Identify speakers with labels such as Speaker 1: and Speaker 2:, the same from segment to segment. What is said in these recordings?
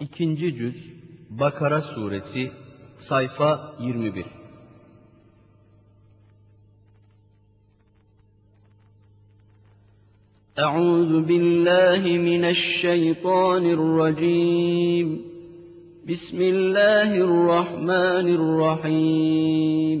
Speaker 1: İkinci cüz Bakara suresi sayfa 21
Speaker 2: أعوذ بالله من الشيطان الرجيم بسم الله الرحمن الرحيم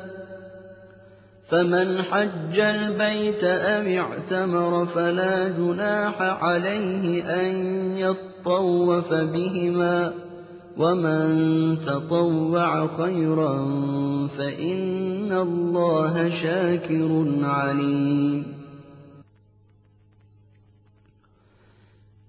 Speaker 2: فمن حج البيت أم اعتمر فلا جناح عليه أن يطوف بهما ومن تطوع خيرا فإن الله شاكر عليم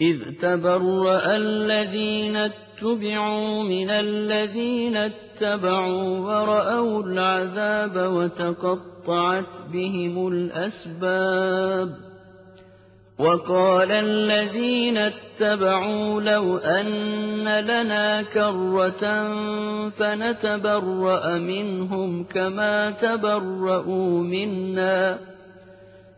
Speaker 2: إِذْ تَبَرَّأَ الَّذِينَ اتُّبِعُوا مِنَ الَّذِينَ اتَّبَعُوا وَرَأَوُا الْعَذَابَ وَتَقَطَّعَتْ بِهِمُ الْأَسْبَابُ وقال الذين اتبعوا لو أن لنا كرة فنتبرأ منهم كما تبرؤوا منا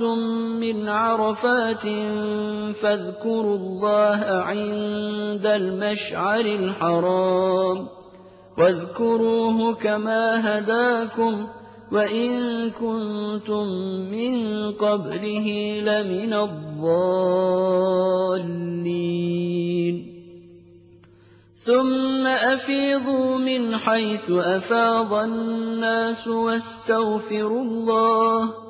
Speaker 2: أَفَضْتُم مِّنْ عَرَفَاتٍ فَاذْكُرُوا اللَّهَ عِندَ الْمَشْعَرِ الْحَرَامِ واذكروه كما هداكم وإن كنتم من قبله لمن الضالين. ثم أفيضوا من حيث أفاض الناس واستغفروا الله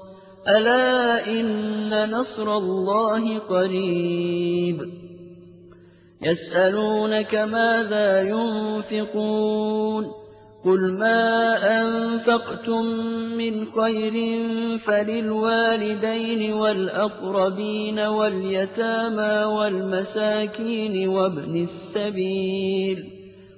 Speaker 2: أَلَا إِنَّ نَصْرَ اللَّهِ قَرِيبٌ يَسْأَلُونَكَ مَاذَا يُنفِقُونَ قُلْ مَا أَنفَقْتُم مِّنْ خَيْرٍ فَلِلْوَالِدَيْنِ وَالْأَقْرَبِينَ وَالْيَتَامَىٰ وَالْمَسَاكِينِ وَابْنِ السَّبِيلِ ۗ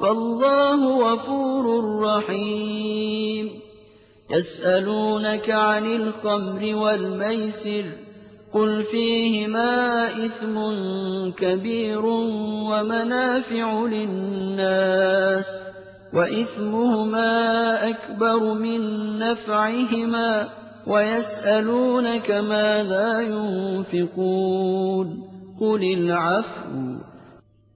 Speaker 2: وَاللَّهُ غَفُورٌ رَّحِيمٌ. يَسْأَلُونَكَ عَنِ الْخَمْرِ وَالْمَيْسِرِ ۖ قُلْ فِيهِمَا إِثْمٌ كَبِيرٌ وَمَنَافِعُ لِلنَّاسِ وَإِثْمُهُمَا أَكْبَرُ مِن نَّفْعِهِمَا ۗ وَيَسْأَلُونَكَ مَاذَا يُنفِقُونَ. قُلِ الْعَفْوَ ۗ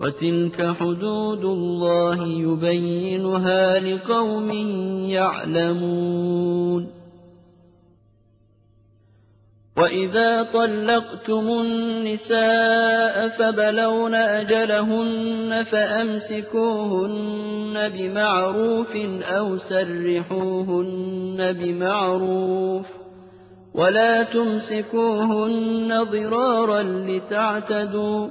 Speaker 2: وَتِلْكَ حُدُودُ اللَّهِ يُبَيِّنُهَا لِقَوْمٍ يَعْلَمُونَ. وَإِذَا طَلَّقْتُمُ النِّسَاءَ فَبَلَغْنَ أَجَلَهُنَّ فَأَمْسِكُوهُنَّ بِمَعْرُوفٍ أَوْ سَرِّحُوهُنَّ بِمَعْرُوفٍ ۚ. وَلَا تُمْسِكُوهُنَّ ضِرَارًا لِّتَعْتَدُوا ۚ.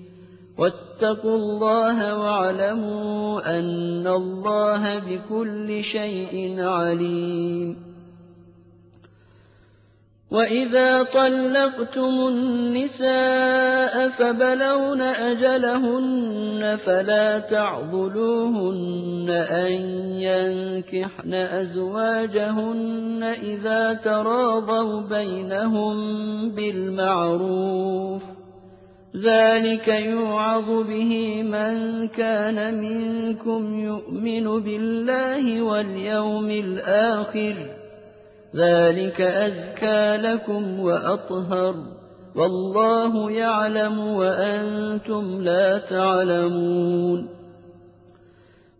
Speaker 2: وَاتَّقُوا اللَّهَ وَاعْلَمُوا أَنَّ اللَّهَ بِكُلِّ شَيْءٍ عَلِيمٌ. وَإِذَا طَلَّقْتُمُ النِّسَاءَ فَبَلَغْنَ أَجَلَهُنَّ فَلَا تَعْضُلُوهُنَّ أَن يَنكِحْنَ أَزْوَاجَهُنَّ إِذَا تَرَاضَوْا بَيْنَهُم بِالْمَعْرُوفِ ۗ. ذَٰلِكَ يُوعَظُ بِهِ مَن كَانَ مِنكُمْ يُؤْمِنُ بِاللَّهِ وَالْيَوْمِ الْآخِرِ ۗ. ذَٰلِكَ أَزْكَىٰ لَكُمْ وَأَطْهَرُ ۗ. وَاللَّهُ يَعْلَمُ وَأَنتُمْ لَا تَعْلَمُونَ.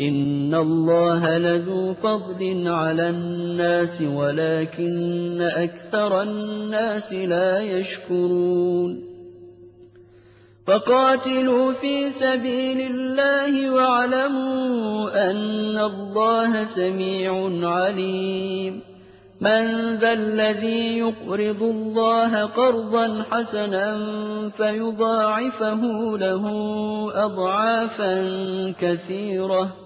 Speaker 2: إِنَّ اللَّهَ لَذُو فَضْلٍ عَلَى النَّاسِ وَلَٰكِنَّ أَكْثَرَ النَّاسِ لَا يَشْكُرُونَ فَقَاتِلُوا فِي سَبِيلِ اللَّهِ وَاعْلَمُوا أَنَّ اللَّهَ سَمِيعٌ عَلِيمٌ مَّن ذَا الَّذِي يُقْرِضُ اللَّهَ قَرْضًا حَسَنًا فَيُضَاعِفَهُ لَهُ أَضْعَافًا كَثِيرَةً ۚ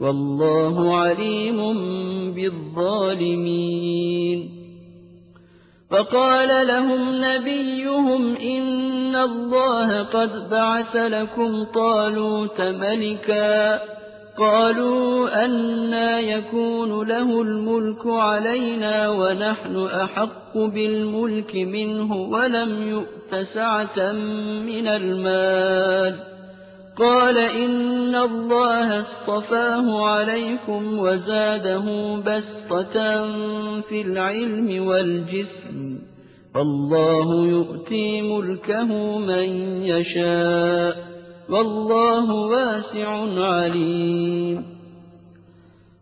Speaker 2: وَاللَّهُ عَلِيمٌ بِالظَّالِمِينَ. فَقَالَ لَهُمْ نَبِيُّهُمْ إِنَّ اللَّهَ قَدْ بَعَثَ لَكُمْ طَالُوتَ مَلِكًا ۚ. قَالُوا أَنَّىٰ يَكُونُ لَهُ الْمُلْكُ عَلَيْنَا وَنَحْنُ أَحَقُّ بِالْمُلْكِ مِنْهُ وَلَمْ يُؤْتَ سَعَةً مِّنَ الْمَالِ ۚ. قَالَ إِنَّ اللَّهَ اصْطَفَاهُ عَلَيْكُمْ وَزَادَهُ بَسْطَةً فِي الْعِلْمِ وَالْجِسْمِ ۖ. وَاللَّهُ يُؤْتِي مُلْكَهُ مَن يَشَاءُ ۚ. وَاللَّهُ وَاسِعٌ عَلِيمٌ.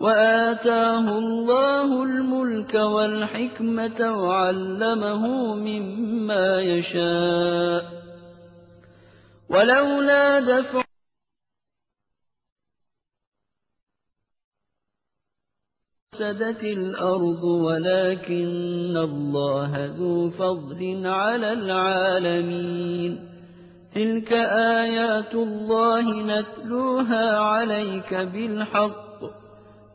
Speaker 2: وَآتَاهُ اللَّهُ الْمُلْكَ وَالْحِكْمَةَ وَعَلَّمَهُ مِمَّا يَشَاءُ ۗ. وَلَوْلَا دَفْعُ فسدت الأرض ولكن الله ذو فضل على العالمين. تلك آيات الله نتلوها عليك بالحق.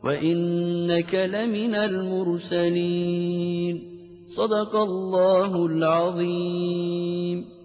Speaker 2: وإنك لمن المرسلين. صدق الله العظيم.